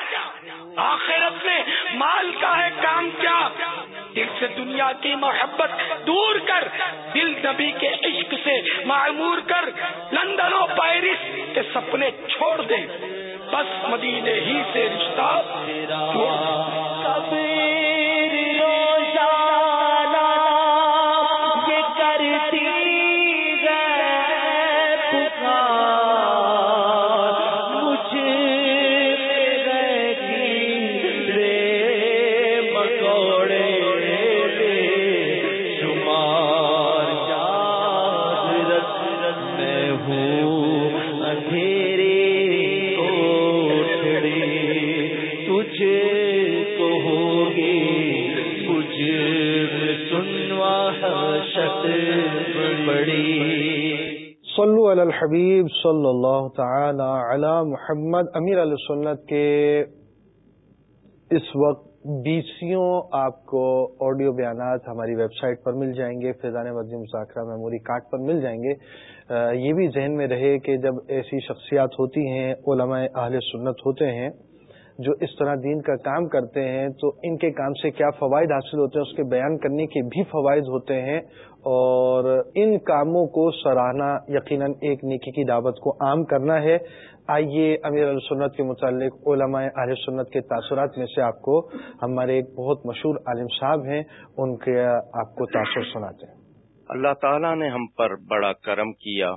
آخرت میں مال کا ہے کام کیا؟ دل سے دنیا کی محبت دور کر، دل نبی کے عشق سے معمور کر، لندن و پیرس کے سپنے چھوڑ دے۔ بس مدینے ہی سے رشتہ الحبیب صلی اللہ تعالی علی محمد، امیر علیہ سنت کے اس وقت بیسیوں آپ کو آڈیو بیانات ہماری ویب سائٹ پر مل جائیں گے، فیضان مدنی مذاکرہ میموری کارڈ پر مل جائیں گے۔ یہ بھی ذہن میں رہے کہ جب ایسی شخصیات ہوتی ہیں، علماء اہل سنت ہوتے ہیں جو اس طرح دین کا کام کرتے ہیں، تو ان کے کام سے کیا فوائد حاصل ہوتے ہیں؟ اس کے بیان کرنے کے بھی فوائد ہوتے ہیں۔ اور ان کاموں کو سراہنا یقیناً ایک نیکی کی دعوت کو عام کرنا ہے۔ آئیے امیر السنت کے متعلق علماء اہل سنت کے تاثرات میں سے آپ کو ہمارے ایک بہت مشہور عالم صاحب ہیں، ان کے آپ کو تاثر سناتے ہیں۔ اللہ تعالیٰ نے ہم پر بڑا کرم کیا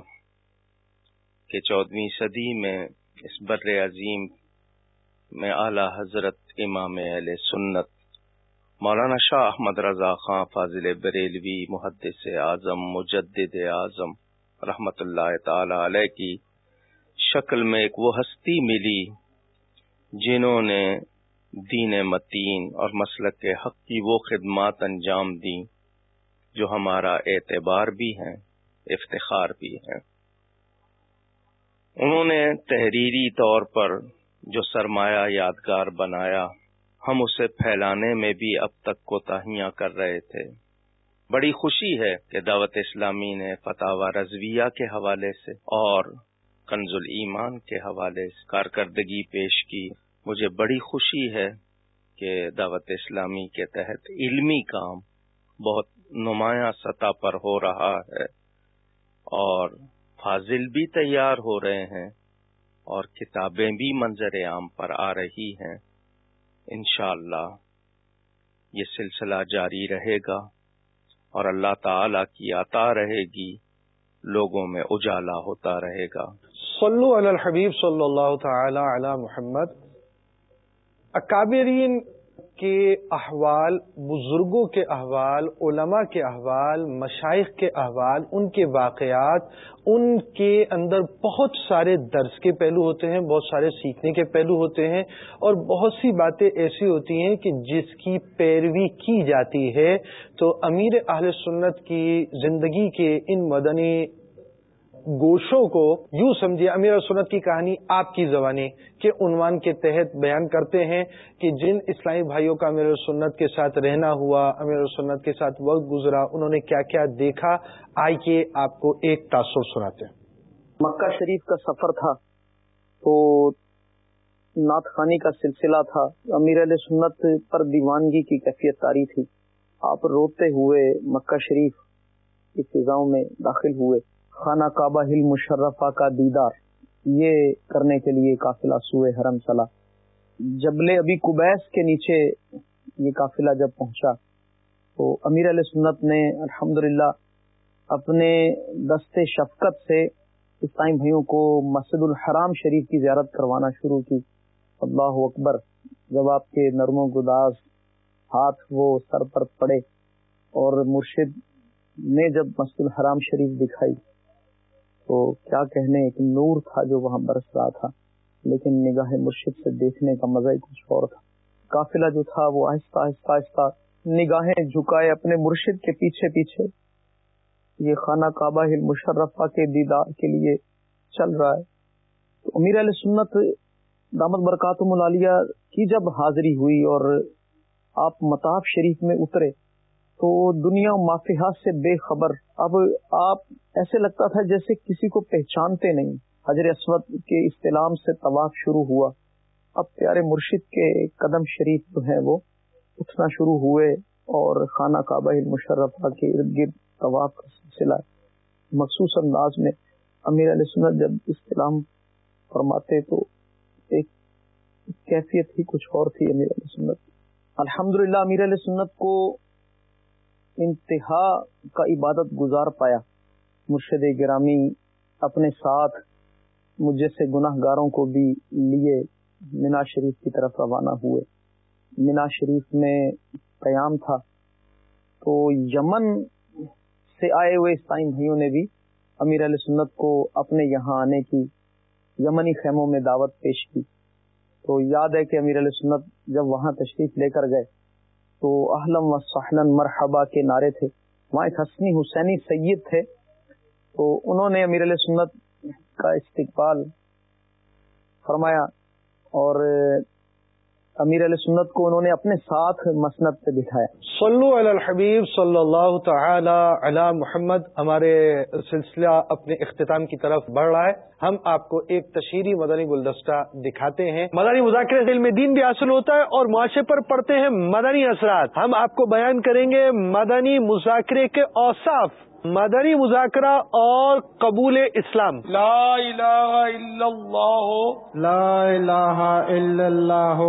کہ چودہویں صدی میں اس بر عظیم میں اعلی حضرت امام اہل سنت، مولانا شاہ احمد رضا خان فاضل بریلوی، محدث اعظم، مجدد اعظم، رحمت اللہ تعالی علیہ کی شکل میں ایک وہ ہستی ملی جنہوں نے دین متین اور مسلک کے حق کی وہ خدمات انجام دی جو ہمارا اعتبار بھی ہیں، افتخار بھی ہیں۔ انہوں نے تحریری طور پر جو سرمایہ یادگار بنایا، ہم اسے پھیلانے میں بھی اب تک کوتاہیاں کر رہے تھے۔ بڑی خوشی ہے کہ دعوت اسلامی نے فتح رضویہ کے حوالے سے اور کنز ایمان کے حوالے سے کارکردگی پیش کی۔ مجھے بڑی خوشی ہے کہ دعوت اسلامی کے تحت علمی کام بہت نمایاں سطح پر ہو رہا ہے اور فاضل بھی تیار ہو رہے ہیں۔ اور کتابیں بھی منظر عام پر آ رہی ہیں۔ انشاءاللہ اللہ یہ سلسلہ جاری رہے گا اور اللہ تعالی کی عطا رہے گی، لوگوں میں اجالا ہوتا رہے گا۔ صلو علی الحبیب صلی اللہ تعالی علی محمد۔ اکابرین کے احوال، بزرگوں کے احوال، علماء کے احوال مشائق کے احوال، ان کے واقعات، ان کے اندر بہت سارے درس کے پہلو ہوتے ہیں، بہت سارے سیکھنے کے پہلو ہوتے ہیں، اور بہت سی باتیں ایسی ہوتی ہیں کہ جس کی پیروی کی جاتی ہے۔ تو امیر اہل سنت کی زندگی کے ان مدنی گوشوں کو یوں سمجھے امیر سنت کی کہانی آپ کی زبانی کے عنوان کے تحت بیان کرتے ہیں کہ جن اسلامی بھائیوں کا امیر سنت کے ساتھ رہنا ہوا، امیر سنت کے ساتھ وقت گزرا، انہوں نے کیا کیا دیکھا؟ آئیے آپ کو ایک تاثر سناتے ہیں۔ مکہ شریف کا سفر تھا تو نعت خانی کا سلسلہ تھا۔ امیر علیہ سنت پر دیوانگی کی کیفیت تاری تھی۔ آپ روتے ہوئے مکہ شریف کی فضاؤں میں داخل ہوئے۔ خانہ کعبہ ہل مشرفہ کا دیدار، یہ کرنے کے لیے قافلہ سوئے حرم چلا جبل ابھی کبیس کے نیچے یہ قافلہ جب پہنچا، تو امیر علیہ سنت نے الحمد اپنے دست شفقت سے اسلائی بھائیوں کو مسجد الحرام شریف کی زیارت کروانا شروع کی۔ اللہ اکبر، جب آپ کے نرم و گداز ہاتھ وہ سر پر پڑے اور مرشد نے جب مسجد الحرام شریف دکھائی تو کیا کہنے، ایک نور تھا جو وہاں برس رہا تھا، لیکن نگاہ مرشد سے دیکھنے کا مزہ ہی کچھ اور تھا۔ قافلہ جو تھا وہ آہستہ آہستہ آہستہ نگاہیں جھکائے اپنے مرشد کے پیچھے پیچھے۔ یہ خانہ کعبہ ہل مشرفہ کے دیدار کے لیے چل رہا ہے۔ تو امیر علیہ سنت دامت برکات ملالیہ کی جب حاضری ہوئی اور آپ متاف شریف میں اترے تو دنیا مافیات سے بے خبر۔ اب آپ، ایسے لگتا تھا جیسے کسی کو پہچانتے نہیں۔ حضر اسود کے استعلام سے طواف شروع ہوا۔ اب پیارے مرشد کے قدم شریف جو ہیں وہ اٹھنا شروع ہوئے اور خانہ کعبہ مشرفہ کے ارد گرد طواف کا سلسلہ۔ مخصوص انداز میں امیر علیہ سنت جب استعلام فرماتے تو ایک کیفیت ہی کچھ اور تھی امیر علیہ سنت۔ الحمد للہ امیر علیہ سنت کو انتہا کا عبادت گزار پایا۔ مرشد گرامی اپنے ساتھ مجھے سے گناہ گاروں کو بھی لیے مینا شریف کی طرف روانہ ہوئے۔ مینا شریف میں قیام تھا۔ تو یمن سے آئے ہوئے عیسائی بھائیوں نے بھی امیر علیہ سنت کو اپنے یہاں آنے کی یمنی خیموں میں دعوت پیش کی۔ تو یاد ہے کہ امیر علیہ سنت جب وہاں تشریف لے کر گئے تو اہلم و سہلن مرحبا کے نعرے تھے۔ وہاں ایک حسنی حسینی سید تھے۔ تو انہوں نے امیر علیہ سنت کا استقبال فرمایا اور امیر علیہ سنت کو انہوں نے اپنے ساتھ مسنت پہ بٹھایا۔ صلو علی الحبیب صلی اللہ تعالی علی محمد، ہمارے سلسلہ اپنے اختتام کی طرف بڑھ رہا ہے۔ ہم آپ کو ایک تشہیری مدنی گلدستہ دکھاتے ہیں۔ مدنی مذاکرے دل میں دین بھی حاصل ہوتا ہے اور معاشرے پر پڑتے ہیں مدنی اثرات۔ ہم آپ کو بیان کریں گے مدنی مذاکرے کے اوصاف۔ مدنی مذاکرہ اور قبول اسلام۔ لا الہ الا اللہ۔ لا الہ الا اللہ۔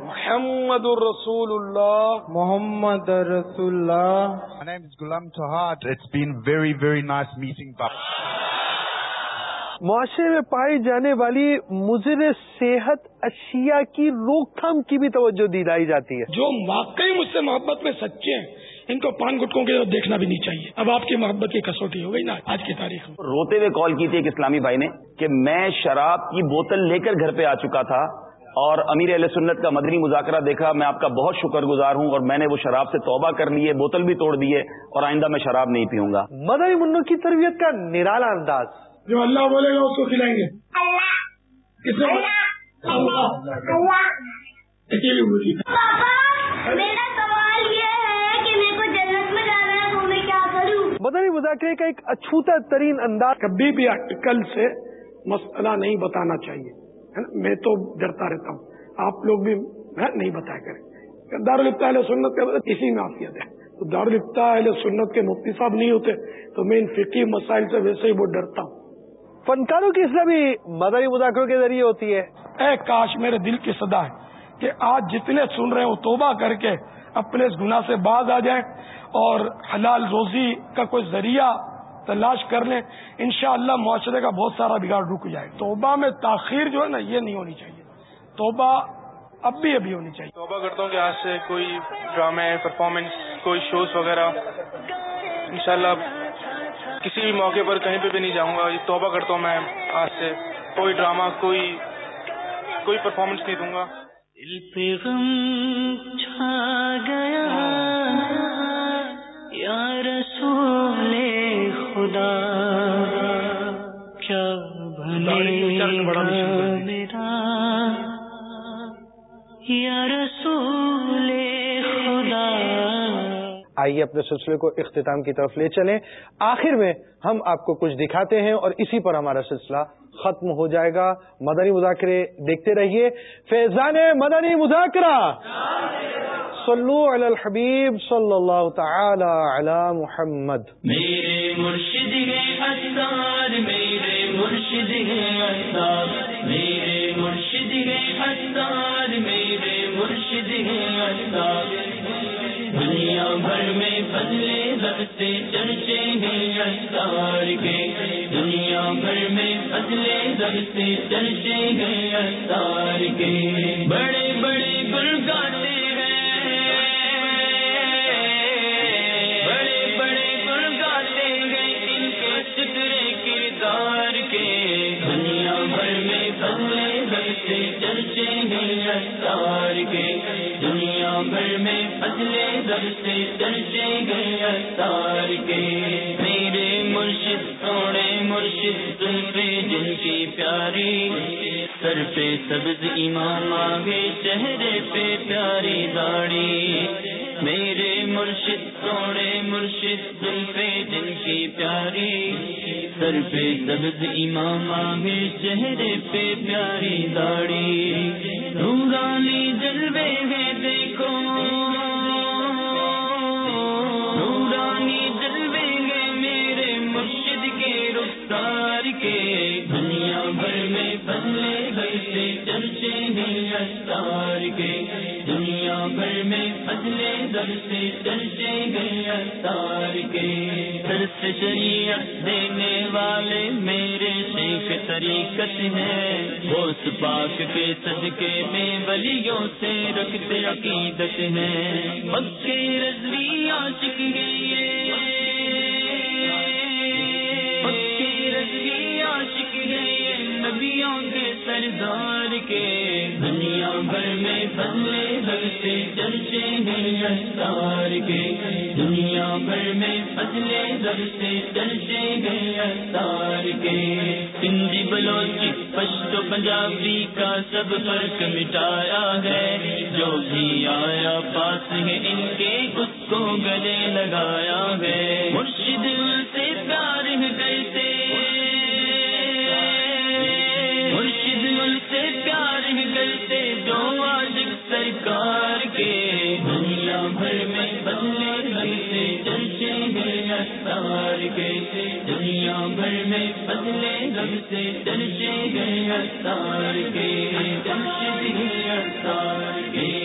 محمد الرسول اللہ محمد رسول اللہ My name is Gulam Tahad. It's been very, very nice meeting Baba. معاشرے میں پائی جانے والی مضر صحت اشیاء کی روک تھام کی بھی توجہ دی جاتی ہے۔ جو واقعی مجھ سے محبت میں سچے ہیں۔ ان کو پان گٹکوں کی طرف دیکھنا بھی نہیں چاہیے۔ اب آپ کی محبت کی کسوٹی ہو گئی نا آج کی تاریخ میں روتے ہوئے کال کی تھی ایک اسلامی بھائی نے کہ میں شراب کی بوتل لے کر گھر پہ آ چکا تھا اور امیر علیہ سنت کا مدنی مذاکرہ دیکھا میں آپ کا بہت شکر گزار ہوں اور میں نے وہ شراب سے توبہ کر لیے بوتل بھی توڑ دیے اور آئندہ میں شراب نہیں پیوں گا۔ مدنی منوں کی تربیت کا نرالا انداز۔ جو اللہ بولے گا اس کو کھلائیں گے۔ مدنی مذاکرے کا ایک اچھوتا ترین انداز کبھی بھی اٹکل سے مسئلہ نہیں بتانا چاہیے میں تو ڈرتا رہتا ہوں۔ آپ لوگ بھی نہیں بتایا کریں۔ دارالفتا اہل سنت کا اسی میں آفیت ہے۔ تو دارالفتا اہل سنت کے مفتی صاحب نہیں ہوتے تو میں ان فقی مسائل سے ویسے ہی بہت ڈرتا ہوں۔ فنکاروں کی اصلاح بھی مدنی مذاکروں کے ذریعے ہوتی ہے۔ اے کاش میرے دل کی صدا ہے کہ آج جتنے سن رہے ہیں وہ توبہ کر کے اپنے اس گناہ سے باز آ جائیں۔ اور حلال روزی کا کوئی ذریعہ تلاش کر لیں انشاءاللہ معاشرے کا بہت سارا بگاڑ رک جائے۔ توبہ میں تاخیر جو ہے نا یہ نہیں ہونی چاہیے۔ توبہ اب بھی ابھی ہونی چاہیے۔ توبہ کرتا ہوں کہ آج سے کوئی ڈرامے پرفارمنس کوئی شوز وغیرہ انشاءاللہ کسی بھی موقع پر کہیں پہ بھی نہیں جاؤں گا۔ یہ توبہ کرتا ہوں میں آج سے۔ کوئی ڈرامہ کوئی کوئی پرفارمنس نہیں دوں گا۔ دل پہ غم چھا گیا۔ یا رسول خدا کیا بنے میرا؟ یا رسول آئیے اپنے سلسلے کو اختتام کی طرف لے چلیں۔ آخر میں ہم آپ کو کچھ دکھاتے ہیں اور اسی پر ہمارا سلسلہ ختم ہو جائے گا۔ مدنی مذاکرے دیکھتے رہیے۔ فیضان مدنی مذاکرہ۔ صلو علی الحبیب صلی اللہ تعالی علی محمد۔ میرے مرشد حسار میرے مرشد میرے مرشد حسار میرے مرشد حسار دنیا بھر میں بدلے رکھتے چرچے ہیں اشتار کے۔ دنیا بھر میں بدلے رکھتے چرچے ہیں اشتار کے۔ بڑے بڑے گل گاتے بڑے بڑے گل گاتے ہیں ان کے سترے کردار کے۔ دنیا بھر میں بدلے رکھتے چرچے ہیں اشتار کے۔ بھر میں بدلے رکھتے چرچے گئے اشتار کے۔ میرے مرشد سوڑے مرشد، تم پہ جن کی پیاری۔ سر پہ سبز امام، آگے چہرے پہ پیاری داڑھی۔ میرے مرشد سوڑے مرشد، تم پہ جن کی پیاری۔ سر پہ سبز امام آگے چہرے پہ پیاری داڑھی۔ نورانی جلوے ہیں دیکھو۔ بدلے در سے چلتے گئے تار کے۔ درس شریعت دینے والے میرے شیخ طریقت ہیں اس پاک کے صدقے میں ولیوں سے رکھتے عقیدت ہیں مکے رضوی عاشق گئے نبیوں کے سردار کے۔ دنیا بھر میں بدلے بھرتے چرچے ہیں اشتار کے۔ دنیا بھر میں بدلے بھرتے چرچے گئے اشتار کے۔ ہندی بلوچی پشتو پنجابی کا سب فرق مٹایا ہے۔ جو بھی آیا پاس ہے ان کے اس کو گلے لگایا ہے۔ مرشد کے دنیا بھر میں بدلے بھرتے چرچے گئے اشتار کے چرچے گئے اشتار کے